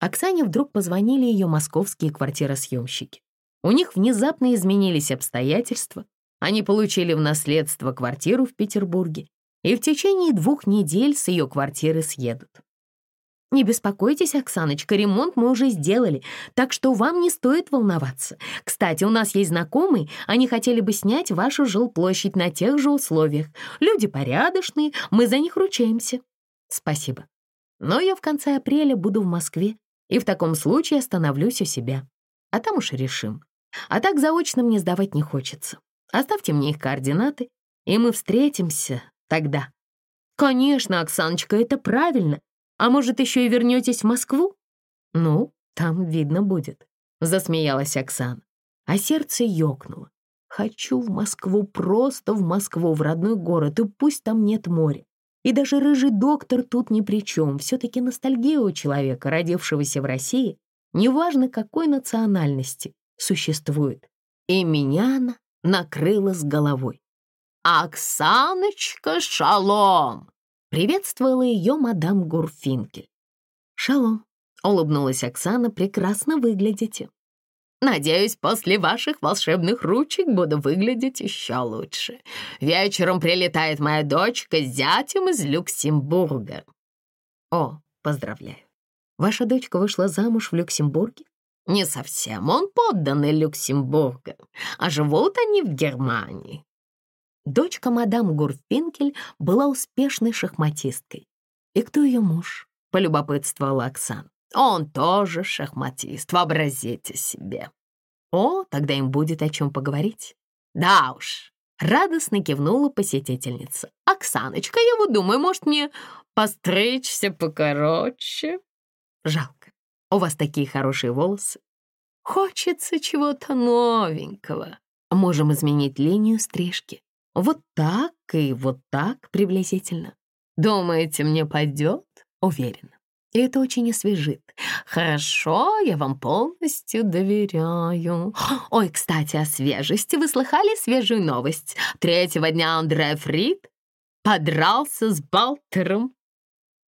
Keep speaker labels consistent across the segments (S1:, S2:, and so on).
S1: Оксане вдруг позвонили ее московские квартиросъемщики. У них внезапно изменились обстоятельства. Они получили в наследство квартиру в Петербурге и в течение двух недель с ее квартиры съедут. Не беспокойтесь, Оксаночка, ремонт мы уже сделали, так что вам не стоит волноваться. Кстати, у нас есть знакомые, они хотели бы снять вашу жилплощадь на тех же условиях. Люди порядочные, мы за них ручаемся. Спасибо. Но я в конце апреля буду в Москве, и в таком случае остановлюсь у себя. А там уж решим. А так заочно мне сдавать не хочется. Оставьте мне их координаты, и мы встретимся тогда. Конечно, Оксаночка, это правильно. А может, еще и вернетесь в Москву? Ну, там видно будет, засмеялась Оксана. А сердце ёкнуло. Хочу в Москву, просто в Москву, в родной город, и пусть там нет моря. И даже рыжий доктор тут ни при чем. Все-таки ностальгия у человека, родившегося в России, неважно какой национальности, существует. И меня она накрыла с головой. «Оксаночка, шалом!» Приветствовала ее мадам Гурфинкель. «Шалом», — улыбнулась Оксана, — «прекрасно выглядите». «Надеюсь, после ваших волшебных ручек буду выглядеть еще лучше. Вечером прилетает моя дочка с зятем из Люксембурга». «О, поздравляю. Ваша дочка вышла замуж в Люксембурге?» «Не совсем. Он подданный Люксембурга, а живут они в Германии. Дочка мадам Гурфинкель была успешной шахматисткой. «И кто ее муж?» — полюбопытствовала Оксана. «Он тоже шахматист, вообразите себе». «О, тогда им будет о чем поговорить». «Да уж», — радостно кивнула посетительница. «Оксаночка, я вот думаю, может, мне постричься покороче?» «Жалко, у вас такие хорошие волосы. Хочется чего-то новенького. Можем изменить линию стрижки. Вот так и вот так приблизительно. Думаете, мне пойдет? Уверена. И это очень освежит. Хорошо, я вам полностью доверяю. Ой, кстати, о свежести. Вы слыхали свежую новость? Третьего дня Андре Фрид подрался с Балтером.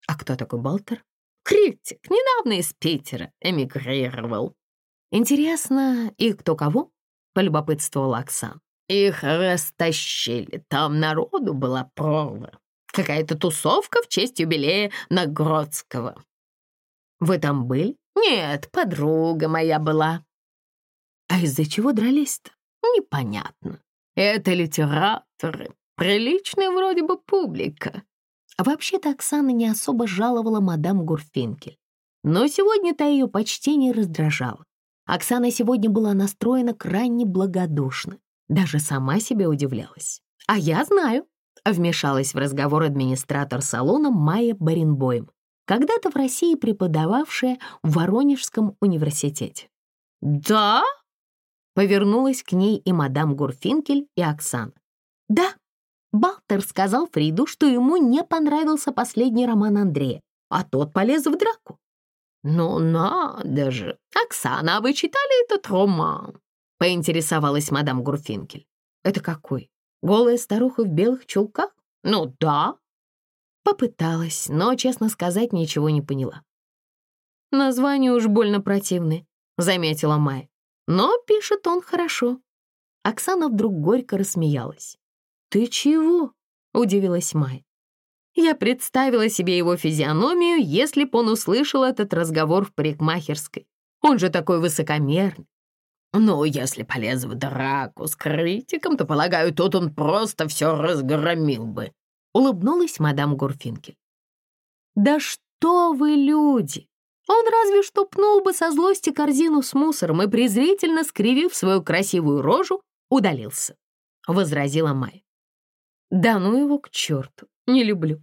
S1: А кто такой Балтер? Критик, недавно из Питера эмигрировал. Интересно, и кто кого? Полюбопытствовала Оксан. Их растащили, там народу была прорва. Какая-то тусовка в честь юбилея Нагродского. Вы там были? Нет, подруга моя была. А из-за чего дрались-то? Непонятно. Это литераторы, приличная вроде бы публика. А вообще-то Оксана не особо жаловала мадам Гурфинкель. Но сегодня-то ее почти не раздражало. Оксана сегодня была настроена крайне благодушно. Даже сама себе удивлялась. «А я знаю», — вмешалась в разговор администратор салона Майя Баренбоем, когда-то в России преподававшая в Воронежском университете. «Да?» — повернулась к ней и мадам Гурфинкель, и Оксана. «Да», Балтер сказал Фриду, что ему не понравился последний роман Андрея, а тот полез в драку. «Ну надо же! Оксана, а вы читали этот роман?» поинтересовалась мадам Гурфинкель. «Это какой? Голая старуха в белых чулках? Ну да». Попыталась, но, честно сказать, ничего не поняла. «Название уж больно противное», — заметила Майя. «Но пишет он хорошо». Оксана вдруг горько рассмеялась. «Ты чего?» — удивилась Майя. Я представила себе его физиономию, если б он услышал этот разговор в парикмахерской. Он же такой высокомерный, ну, если полез в драку с критиком, то, полагаю, тут он просто все разгромил бы», — улыбнулась мадам Гурфинкель. «Да что вы, люди! Он разве что пнул бы со злости корзину с мусором и, презрительно скривив свою красивую рожу, удалился», — возразила Майя. «Да ну его к черту, не люблю».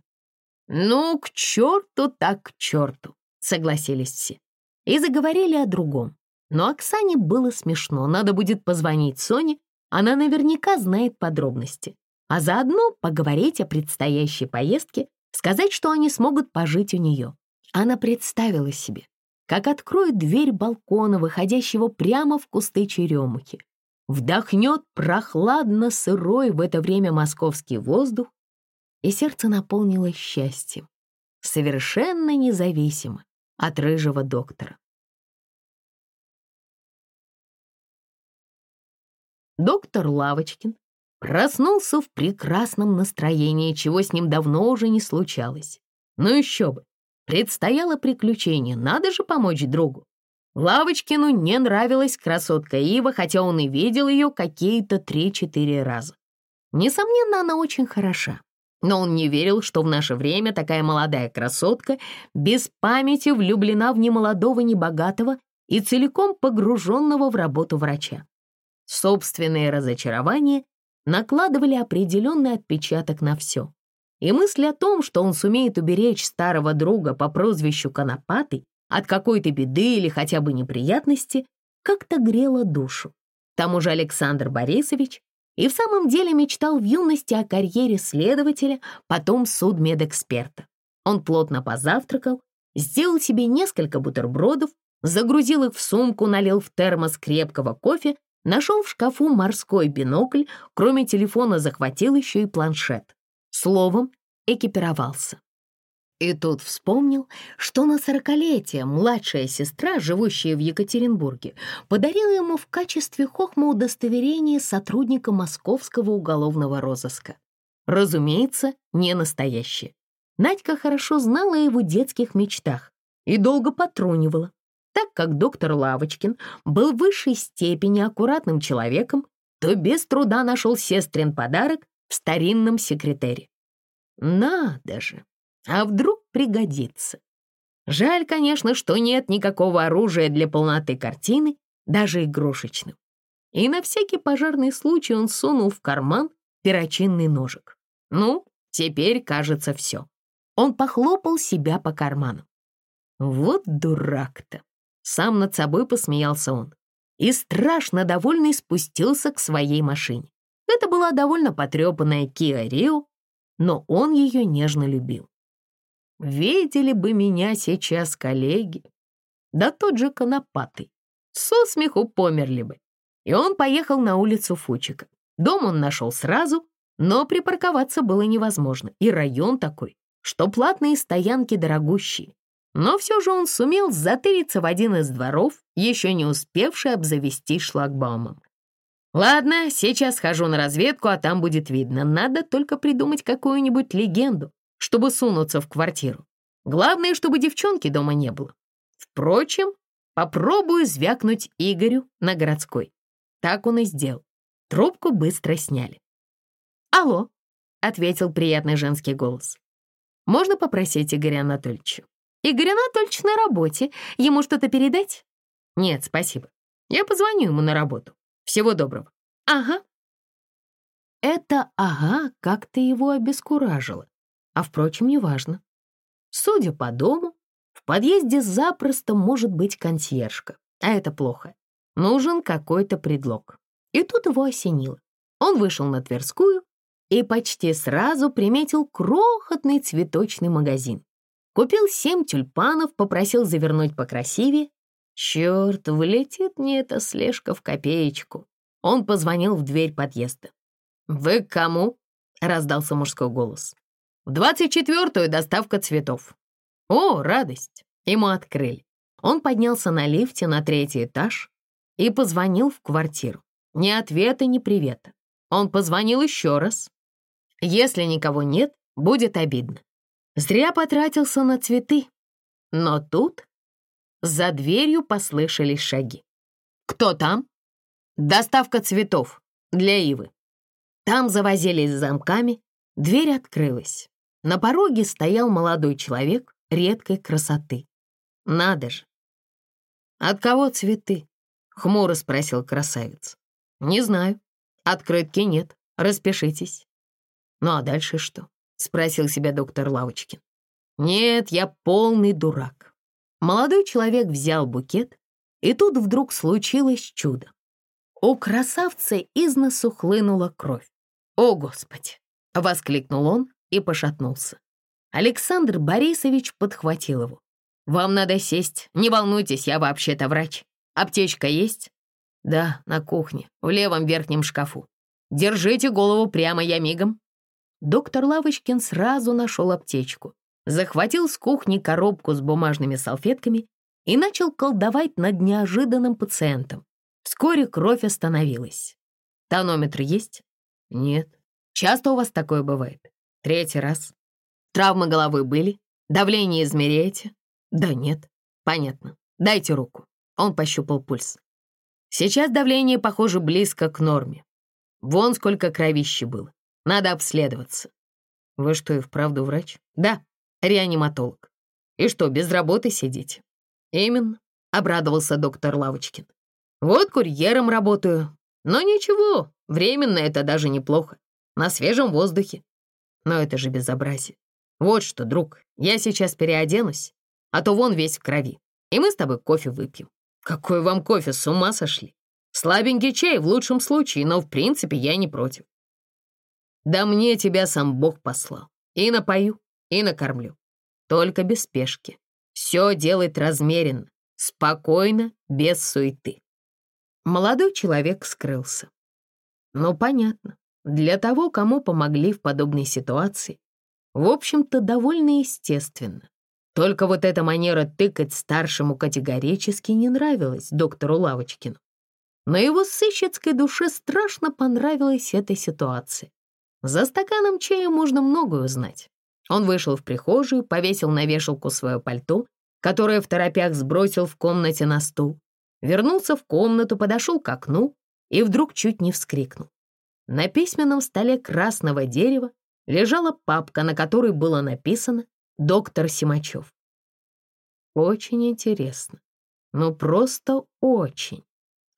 S1: «Ну, к черту так к черту», — согласились все. И заговорили о другом. Но Оксане было смешно, надо будет позвонить Соне, она наверняка знает подробности. А заодно поговорить о предстоящей поездке, сказать, что они смогут пожить у нее. Она представила себе, как откроет дверь балкона, выходящего прямо в кусты черемухи, вдохнет прохладно-сырой в это время московский воздух, и сердце наполнилось счастьем. Совершенно независимо от рыжего доктора. Доктор Лавочкин проснулся в прекрасном настроении, чего с ним давно уже не случалось. Ну еще бы, предстояло приключение, надо же помочь другу. Лавочкину не нравилась красотка Ива, хотя он и видел ее какие-то три-четыре раза. Несомненно, она очень хороша. Но он не верил, что в наше время такая молодая красотка без памяти влюблена в немолодого, небогатого и целиком погруженного в работу врача. Собственные разочарования накладывали определенный отпечаток на все. И мысль о том, что он сумеет уберечь старого друга по прозвищу Конопатый от какой-то беды или хотя бы неприятности, как-то грела душу. К тому же Александр Борисович и в самом деле мечтал в юности о карьере следователя, потом судмедэксперта. Он плотно позавтракал, сделал себе несколько бутербродов, загрузил их в сумку, налил в термос крепкого кофе, нашел в шкафу морской бинокль, кроме телефона захватил еще и планшет. Словом, экипировался. И тут вспомнил, что на сорокалетие младшая сестра, живущая в Екатеринбурге, подарила ему в качестве хохма удостоверение сотрудника московского уголовного розыска. Разумеется, не настоящее. Надька хорошо знала о его детских мечтах и долго потрунивала. Так как доктор Лавочкин был в высшей степени аккуратным человеком, то без труда нашел сестрин подарок в старинном секретаре. Надо же! А вдруг пригодится? Жаль, конечно, что нет никакого оружия для полноты картины, даже игрушечным. И на всякий пожарный случай он сунул в карман перочинный ножик. Ну, теперь, кажется, все. Он похлопал себя по карману. Вот дурак-то! Сам над собой посмеялся он. И страшно довольный спустился к своей машине. Это была довольно потрепанная Kia Rio, но он ее нежно любил. Видели бы меня сейчас коллеги, да тот же Конопатый. Со смеху померли бы. И он поехал на улицу Фучика. Дом он нашел сразу, но припарковаться было невозможно. И район такой, что платные стоянки дорогущие. Но все же он сумел затыриться в один из дворов, еще не успевший обзавестись шлагбаумом. Ладно, сейчас хожу на разведку, а там будет видно. Надо только придумать какую-нибудь легенду, чтобы сунуться в квартиру. Главное, чтобы девчонки дома не было. Впрочем, попробую звякнуть Игорю на городской. Так он и сделал. Трубку быстро сняли. «Алло», — ответил приятный женский голос. «Можно попросить Игоря Анатольевича?» «Игорь Анатольевич на работе. Ему что-то передать?» «Нет, спасибо. Я позвоню ему на работу. Всего доброго». «Ага». Это «ага» как-то его обескуражило. А, впрочем, неважно. Судя по дому, в подъезде запросто может быть консьержка, а это плохо. Нужен какой-то предлог. И тут его осенило. Он вышел на Тверскую и почти сразу приметил крохотный цветочный магазин. Купил семь тюльпанов, попросил завернуть покрасивее. Черт, влетит мне эта слежка в копеечку. Он позвонил в дверь подъезда. «Вы к кому?» — раздался мужской голос. В двадцать четвертую доставка цветов. О, радость! Ему открыли. Он поднялся на лифте на третий этаж и позвонил в квартиру. Ни ответа, ни привета. Он позвонил еще раз. Если никого нет, будет обидно. Зря потратился на цветы. Но тут за дверью послышались шаги. «Кто там?» «Доставка цветов для Ивы». Там завозились замками, дверь открылась. На пороге стоял молодой человек редкой красоты. Надо же! «От кого цветы?» — хмуро спросил красавец. «Не знаю. Открытки нет. Распишитесь». «Ну а дальше что?» — спросил себя доктор Лавочкин. «Нет, я полный дурак». Молодой человек взял букет, и тут вдруг случилось чудо. У красавца из носу хлынула кровь. «О, Господи!» — воскликнул он, и пошатнулся. Александр Борисович подхватил его. «Вам надо сесть. Не волнуйтесь, я вообще-то врач. Аптечка есть?» «Да, на кухне, в левом верхнем шкафу. Держите голову прямо, я мигом». Доктор Лавочкин сразу нашел аптечку. захватил с кухни коробку с бумажными салфетками и начал колдовать над неожиданным пациентом. Вскоре кровь остановилась. Тонометр есть? Нет. Часто у вас такое бывает? Третий раз. Травмы головы были? Давление измеряете? Да нет. Понятно. Дайте руку. Он пощупал пульс. Сейчас давление, похоже, близко к норме. Вон сколько кровищи было. Надо обследоваться. Вы что, и вправду врач? Да, реаниматолог. И что, без работы сидите? Именно, обрадовался доктор Лавочкин. Вот курьером работаю. Но ничего, временно это даже неплохо. На свежем воздухе. Но это же безобразие. Вот что, друг, я сейчас переоденусь, а то вон весь в крови, и мы с тобой кофе выпьем. Какой вам кофе, с ума сошли? Слабенький чай в лучшем случае, но в принципе я не против. Да мне тебя сам Бог послал. И напою, и накормлю. Только без спешки. Все делать размеренно, спокойно, без суеты. Молодой человек скрылся. Ну, понятно. Для того, кому помогли в подобной ситуации, в общем-то, довольно естественно. Только вот эта манера тыкать старшему категорически не нравилась доктору Лавочкину. Но его сыщицкой душе страшно понравилась эта ситуация. За стаканом чая можно многое узнать. Он вышел в прихожую, повесил на вешалку свое пальто, которое в торопях сбросил в комнате на стул, вернулся в комнату, подошел к окну и вдруг чуть не вскрикнул. На письменном столе красного дерева лежала папка, на которой было написано «Доктор Симачев». Очень интересно. Ну, просто очень.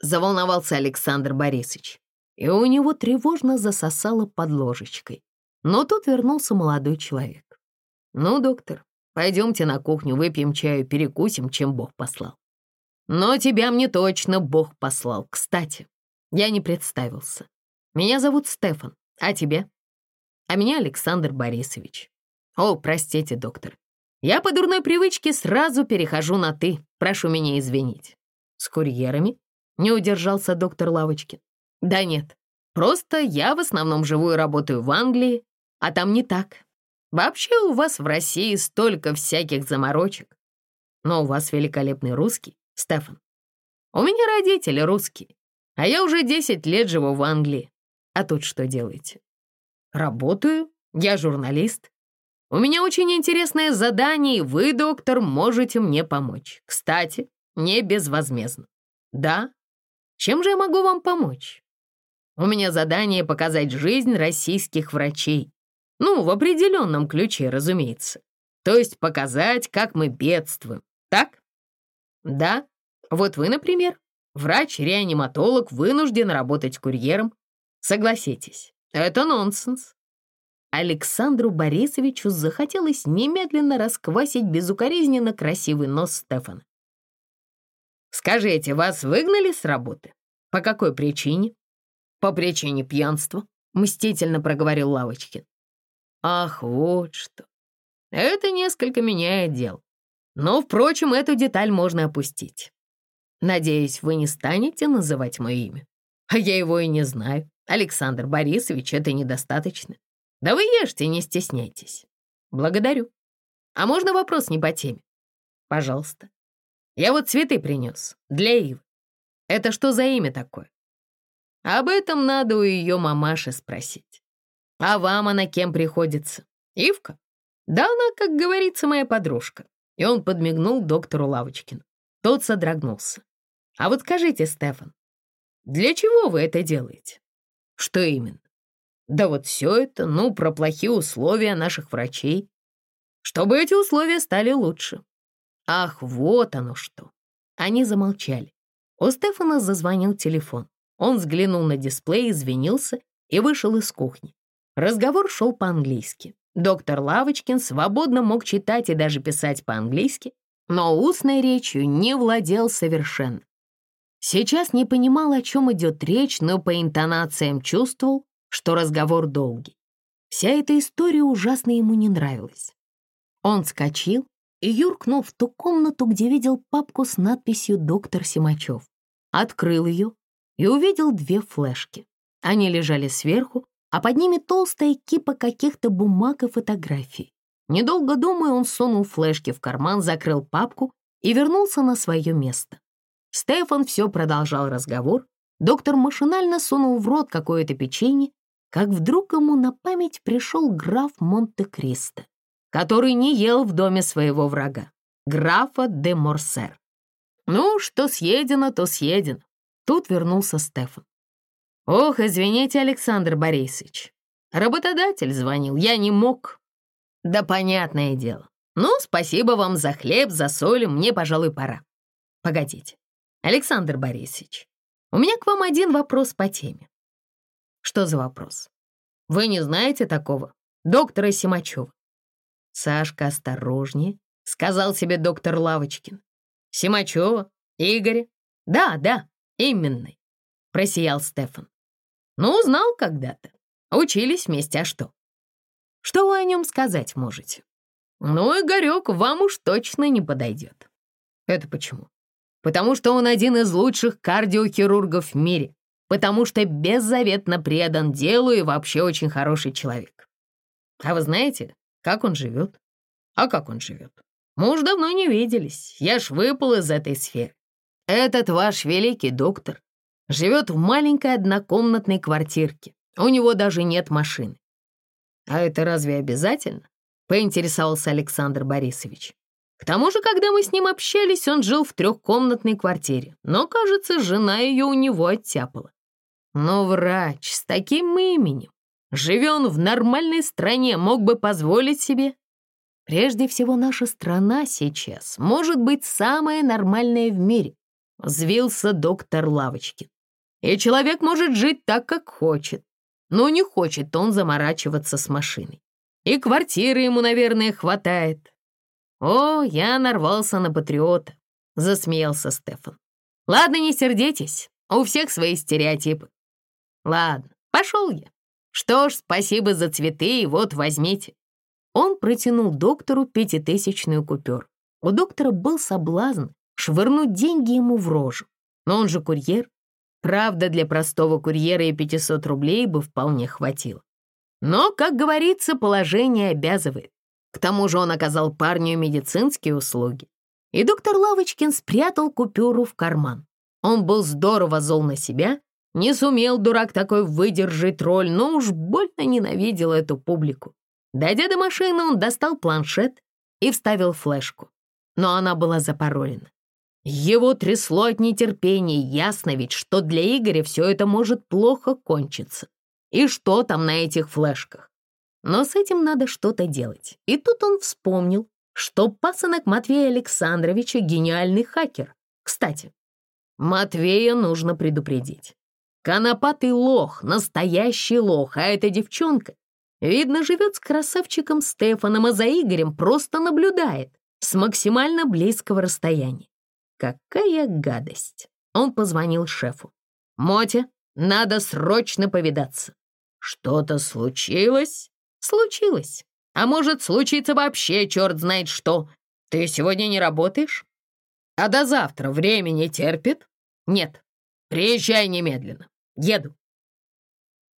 S1: Заволновался Александр Борисович, и у него тревожно засосало под ложечкой. Но тут вернулся молодой человек. «Ну, доктор, пойдемте на кухню, выпьем чаю, перекусим, чем Бог послал». «Но тебя мне точно Бог послал. Кстати, я не представился. Меня зовут Стефан, а тебя?» а меня Александр Борисович. О, простите, доктор. Я по дурной привычке сразу перехожу на «ты». Прошу меня извинить. С курьерами? Не удержался доктор Лавочкин. Да нет, просто я в основном живу и работаю в Англии, а там не так. Вообще у вас в России столько всяких заморочек. Но у вас великолепный русский, Стефан. У меня родители русские, а я уже 10 лет живу в Англии. А тут что делаете? Работаю, я журналист. У меня очень интересное задание, и вы, доктор, можете мне помочь. Кстати, не безвозмездно. Да? Чем же я могу вам помочь? У меня задание показать жизнь российских врачей. Ну, в определенном ключе, разумеется. То есть показать, как мы бедствуем. Так? Да. Вот вы, например, врач-реаниматолог, вынужден работать курьером. Согласитесь, это нонсенс. Александру Борисовичу захотелось немедленно расквасить безукоризненно красивый нос Стефана. «Скажите, вас выгнали с работы? По какой причине?» «По причине пьянства», — мстительно проговорил Лавочкин. «Ах, вот что. Это несколько меняет дел. Но, впрочем, эту деталь можно опустить. Надеюсь, вы не станете называть мое имя. А я его и не знаю. Александр Борисович, это недостаточно. Да вы ешьте, не стесняйтесь. Благодарю. А можно вопрос не по теме? Пожалуйста. Я вот цветы принес для Ивы. Это что за имя такое? Об этом надо у ее мамаши спросить. А вам она кем приходится? Ивка? Да она, как говорится, моя подружка. И он подмигнул доктору Лавочкину. Тот содрогнулся. А вот скажите, Стефан, для чего вы это делаете? Что именно? Да вот все это, ну, про плохие условия наших врачей. Чтобы эти условия стали лучше. Ах, вот оно что. Они замолчали. У Стефана зазвонил телефон. Он взглянул на дисплей, извинился и вышел из кухни. Разговор шел по-английски. Доктор Лавочкин свободно мог читать и даже писать по-английски, но устной речью не владел совершенно. Сейчас не понимал, о чем идет речь, но по интонациям чувствовал, что разговор долгий. Вся эта история ужасно ему не нравилась. Он вскочил и юркнул в ту комнату, где видел папку с надписью «Доктор Симачев». Открыл ее и увидел две флешки. Они лежали сверху, а под ними толстая кипа каких-то бумаг и фотографий. Недолго думая, он сунул флешки в карман, закрыл папку и вернулся на свое место. Стефан все продолжал разговор. Доктор машинально сунул в рот какое-то печенье, как вдруг ему на память пришел граф Монте-Кристо, который не ел в доме своего врага, графа де Морсер. Ну, что съедено, то съедено. Тут вернулся Стефан. «Ох, извините, Александр Борисович. Работодатель звонил, я не мог». «Да понятное дело. Ну, спасибо вам за хлеб, за соль, мне, пожалуй, пора. Погодите, Александр Борисович, у меня к вам один вопрос по теме». «Что за вопрос? Вы не знаете такого? Доктора Симачева?» «Сашка, осторожнее», — сказал себе доктор Лавочкин. «Симачева? Игоря?» «Да, да, именно», — просиял Стефан. Ну, знал когда-то. Учились вместе, а что? Что вы о нем сказать можете? Ну, Игорек вам уж точно не подойдет. Это почему? Потому что он один из лучших кардиохирургов в мире, потому что беззаветно предан делу и вообще очень хороший человек. А вы знаете, как он живет? А как он живет? Мы уж давно не виделись, я ж выпал из этой сферы. Этот ваш великий доктор Живет в маленькой однокомнатной квартирке. У него даже нет машины. А это разве обязательно? Поинтересовался Александр Борисович. К тому же, когда мы с ним общались, он жил в трехкомнатной квартире, но, кажется, жена ее у него оттяпала. Но врач с таким именем, живя он в нормальной стране, мог бы позволить себе. Прежде всего, наша страна сейчас может быть самая нормальная в мире, взвился доктор Лавочкин. И человек может жить так, как хочет. Но не хочет он заморачиваться с машиной. И квартиры ему, наверное, хватает. «О, я нарвался на патриота», — засмеялся Стефан. «Ладно, не сердитесь, у всех свои стереотипы. Ладно, пошел я. Что ж, спасибо за цветы, и вот возьмите». Он протянул доктору пятитысячную купюру. У доктора был соблазн швырнуть деньги ему в рожу. Но он же курьер, Правда, для простого курьера и 500 рублей бы вполне хватило. Но, как говорится, положение обязывает. К тому же он оказал парню медицинские услуги. И доктор Лавочкин спрятал купюру в карман. Он был здорово зол на себя, не сумел дурак такой выдержать роль, но уж больно ненавидел эту публику. Дойдя до машины, он достал планшет и вставил флешку. Но она была запаролена. Его трясло от нетерпения, ясно ведь, что для Игоря все это может плохо кончиться. И что там на этих флешках? Но с этим надо что-то делать. И тут он вспомнил, что пасынок Матвея Александровича гениальный хакер. Кстати, Матвея нужно предупредить. Конопатый лох, настоящий лох, а эта девчонка, видно, живет с красавчиком Стефаном, а за Игорем просто наблюдает с максимально близкого расстояния. Какая гадость! Он позвонил шефу. «Мотя, надо срочно повидаться». «Что-то случилось?» «Случилось. А может, случится вообще черт знает что. Ты сегодня не работаешь?» «А до завтра времени терпит?» «Нет. Приезжай немедленно. Еду».